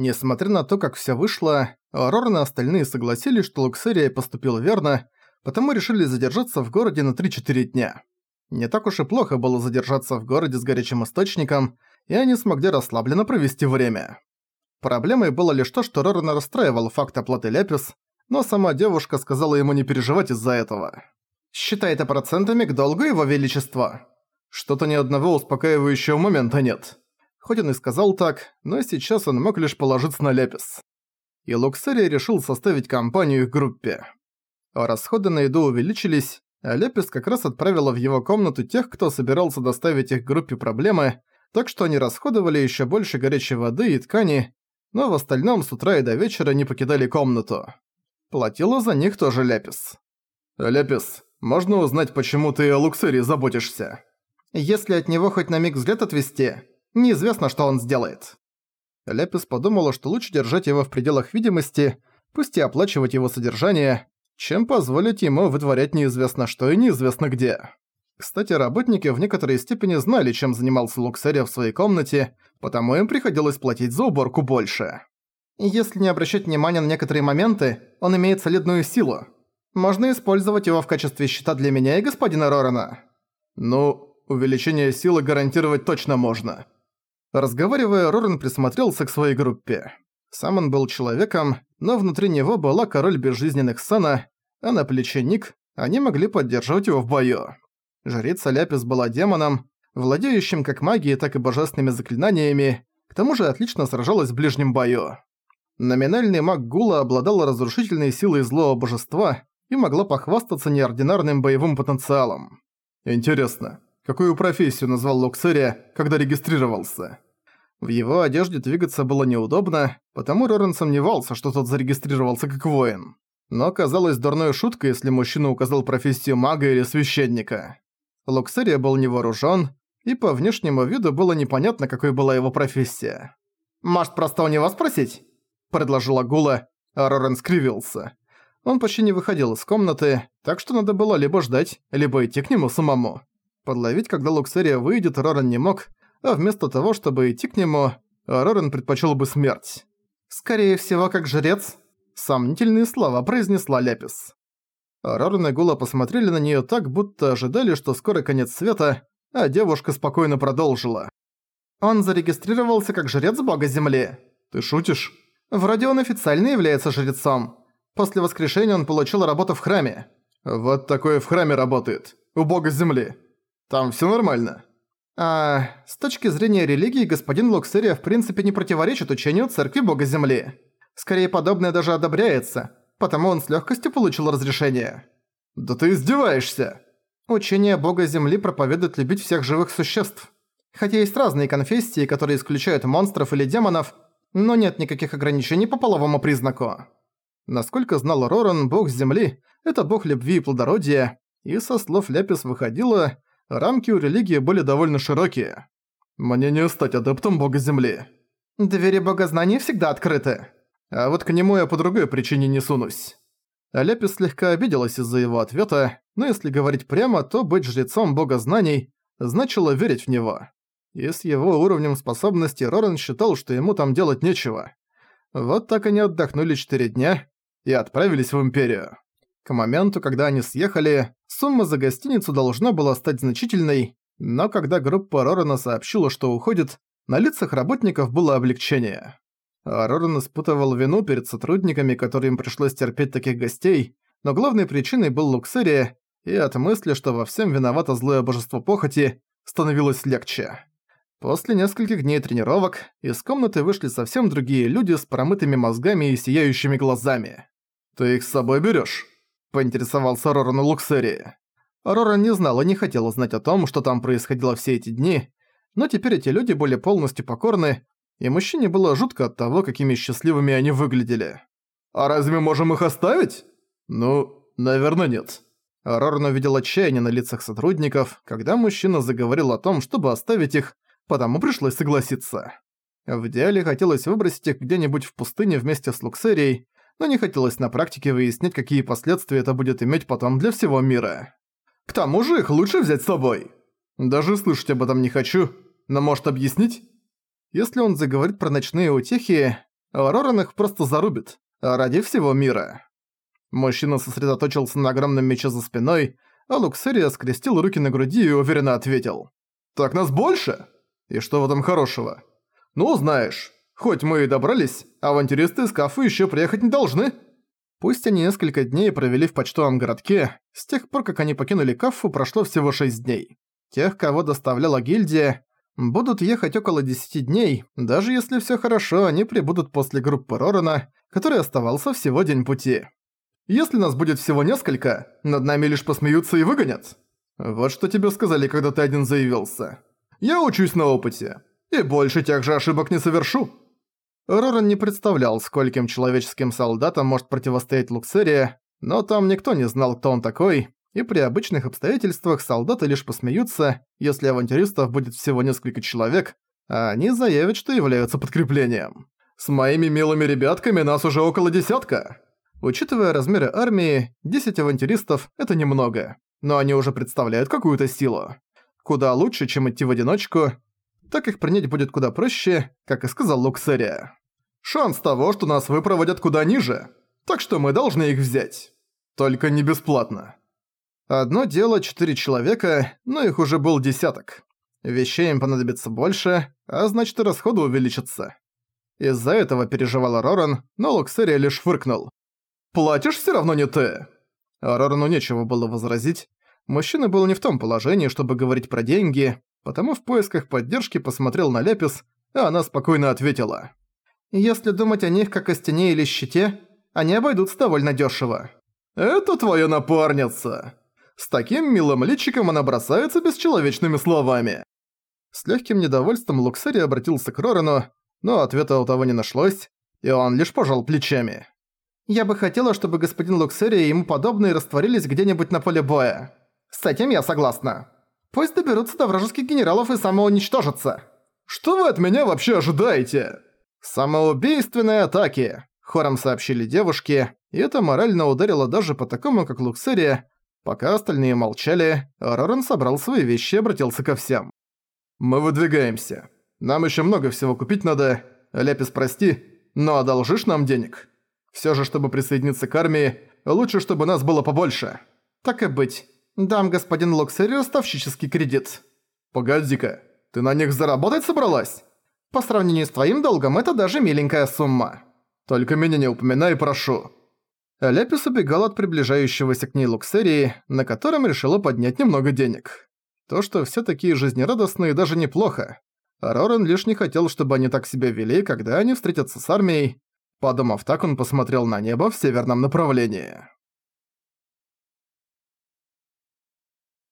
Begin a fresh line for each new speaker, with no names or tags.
Несмотря на то, как всё вышло, Роран и остальные согласились, что Луксерия поступил верно, потому решили задержаться в городе на 3-4 дня. Не так уж и плохо было задержаться в городе с горячим источником, и они смогли расслабленно провести время. Проблемой было лишь то, что Рорана расстраивал факт оплаты Ляпис, но сама девушка сказала ему не переживать из-за этого. «Считай это процентами к долгу его величества». Что-то ни одного успокаивающего момента нет. Хоть он и сказал так, но сейчас он мог лишь положиться на Ляпис. И Луксерия решил составить компанию их группе. Расходы на еду увеличились, а Ляпис как раз отправила в его комнату тех, кто собирался доставить их группе проблемы, так что они расходовали еще больше горячей воды и ткани, но в остальном с утра и до вечера не покидали комнату. Платила за них тоже Ляпис. «Ляпис, можно узнать, почему ты о Луксерии заботишься?» «Если от него хоть на миг взгляд отвести, неизвестно, что он сделает». Ляпис подумала, что лучше держать его в пределах видимости, пусть и оплачивать его содержание, чем позволить ему вытворять неизвестно что и неизвестно где. Кстати, работники в некоторой степени знали, чем занимался Луксерия в своей комнате, потому им приходилось платить за уборку больше. Если не обращать внимания на некоторые моменты, он имеет солидную силу. Можно использовать его в качестве щита для меня и господина Рорана. Ну, увеличение силы гарантировать точно можно. Разговаривая, Роран присмотрелся к своей группе. Сам он был человеком, но внутри него была король безжизненных Сана, а на плече Ник, они могли поддерживать его в бою. Жрица Ляпис была демоном, владеющим как магией, так и божественными заклинаниями, к тому же отлично сражалась в ближнем бою. Номинальный маг Гула обладала разрушительной силой злого божества и могла похвастаться неординарным боевым потенциалом. Интересно, какую профессию назвал Локсерия, когда регистрировался? В его одежде двигаться было неудобно, потому Рорен сомневался, что тот зарегистрировался как воин. Но казалось дурной шуткой, если мужчина указал профессию мага или священника. Луксерия был невооружен, и по внешнему виду было непонятно, какой была его профессия. «Может, просто у него спросить?» – предложила Гула, а Рорен скривился. Он почти не выходил из комнаты, так что надо было либо ждать, либо идти к нему самому. Подловить, когда Луксерия выйдет, Рорен не мог, а вместо того, чтобы идти к нему, Рорен предпочел бы смерть. «Скорее всего, как жрец», — сомнительные слова произнесла Ляпис. Рорен и Гула посмотрели на неё так, будто ожидали, что скоро конец света, а девушка спокойно продолжила. «Он зарегистрировался как жрец бога Земли». «Ты шутишь?» «Вроде он официально является жрецом. После воскрешения он получил работу в храме». «Вот такое в храме работает. У бога Земли. Там всё нормально?» А с точки зрения религии, господин Луксерия в принципе не противоречит учению Церкви Бога Земли. Скорее, подобное даже одобряется, потому он с легкостью получил разрешение. «Да ты издеваешься!» Учение Бога Земли проповедует любить всех живых существ. Хотя есть разные конфессии, которые исключают монстров или демонов, но нет никаких ограничений по половому признаку. Насколько знал Роран, бог Земли – это бог любви и плодородия, и со слов Ляпис выходило, рамки у религии были довольно широкие. Мне не стать адептом бога Земли. Двери богознания всегда открыты. А вот к нему я по другой причине не сунусь. Аляпис слегка обиделась из-за его ответа, но если говорить прямо, то быть жрецом бога знаний значило верить в него. И с его уровнем способностей Рорен считал, что ему там делать нечего. Вот так они отдохнули четыре дня и отправились в Империю. К моменту, когда они съехали, сумма за гостиницу должна была стать значительной, но когда группа Рорана сообщила, что уходит, на лицах работников было облегчение. Роран испытывал вину перед сотрудниками, которым пришлось терпеть таких гостей, но главной причиной был Луксерия, и от мысли, что во всем виновато злое божество похоти, становилось легче. После нескольких дней тренировок из комнаты вышли совсем другие люди с промытыми мозгами и сияющими глазами. «Ты их с собой берёшь?» Поинтересовался Роран у Луксерии. Роран не знал и не хотел знать о том, что там происходило все эти дни, но теперь эти люди были полностью покорны, и мужчине было жутко от того, какими счастливыми они выглядели. «А разве можем их оставить?» «Ну, наверное, нет». Роран увидел отчаяние на лицах сотрудников, когда мужчина заговорил о том, чтобы оставить их, потому пришлось согласиться. В идеале хотелось выбросить их где-нибудь в пустыне вместе с Луксерией, но не хотелось на практике выяснять, какие последствия это будет иметь потом для всего мира. К тому же их лучше взять с собой. Даже слышать об этом не хочу, но может объяснить? Если он заговорит про ночные утехи, Роран их просто зарубит. Ради всего мира. Мужчина сосредоточился на огромном мече за спиной, а Луксерия скрестил руки на груди и уверенно ответил. «Так нас больше? И что в этом хорошего? Ну, знаешь, хоть мы и добрались, авантюристы из Кафы еще приехать не должны». Пусть они несколько дней провели в почтовом городке, с тех пор, как они покинули Каффу, прошло всего 6 дней. Тех, кого доставляла гильдия, будут ехать около 10 дней, даже если всё хорошо, они прибудут после группы Рорана, который оставался всего день пути. Если нас будет всего несколько, над нами лишь посмеются и выгонят. Вот что тебе сказали, когда ты один заявился. Я учусь на опыте. И больше тех же ошибок не совершу. Роран не представлял, скольким человеческим солдатам может противостоять Луксерия, но там никто не знал, кто он такой, и при обычных обстоятельствах солдаты лишь посмеются, если авантюристов будет всего несколько человек, а они заявят, что являются подкреплением. С моими милыми ребятками нас уже около десятка. Учитывая размеры армии, 10 авантюристов – это немного, но они уже представляют какую-то силу. Куда лучше, чем идти в одиночку, так их принять будет куда проще, как и сказал Луксерия. Шанс того, что нас выпроводят куда ниже, так что мы должны их взять. Только не бесплатно. Одно дело четыре человека, но их уже был десяток. Вещей им понадобится больше, а значит и расходы увеличатся. Из-за этого переживала Роран, но Луксерия лишь фыркнул. Платишь все равно не ты!» А Рорану нечего было возразить. Мужчина был не в том положении, чтобы говорить про деньги, потому в поисках поддержки посмотрел на Лепис, а она спокойно ответила. «Если думать о них как о стене или щите, они обойдутся довольно дешево». «Это твоя напарница!» С таким милым личиком она бросается бесчеловечными словами. С легким недовольством Луксери обратился к Рорану, но ответа у того не нашлось, и он лишь пожал плечами. Я бы хотела, чтобы господин Луксерия и ему подобные растворились где-нибудь на поле боя. С этим я согласна. Пусть доберутся до вражеских генералов и самоуничтожатся. Что вы от меня вообще ожидаете? Самоубийственные атаки, хором сообщили девушки, и это морально ударило даже по такому, как Луксерия. Пока остальные молчали, Роран собрал свои вещи и обратился ко всем. «Мы выдвигаемся. Нам еще много всего купить надо. Ляпис, прости, но одолжишь нам денег?» Все же, чтобы присоединиться к армии, лучше, чтобы нас было побольше. Так и быть. Дам господин Локсери ростовщический кредит. Погоди-ка, ты на них заработать собралась? По сравнению с твоим долгом, это даже миленькая сумма. Только меня не упоминай, прошу». Ляпис убегал от приближающегося к ней Луксерии, на котором решила поднять немного денег. То, что все такие жизнерадостные, даже неплохо. А Рорен лишь не хотел, чтобы они так себя вели, когда они встретятся с армией, Подумав так, он посмотрел на небо в северном направлении.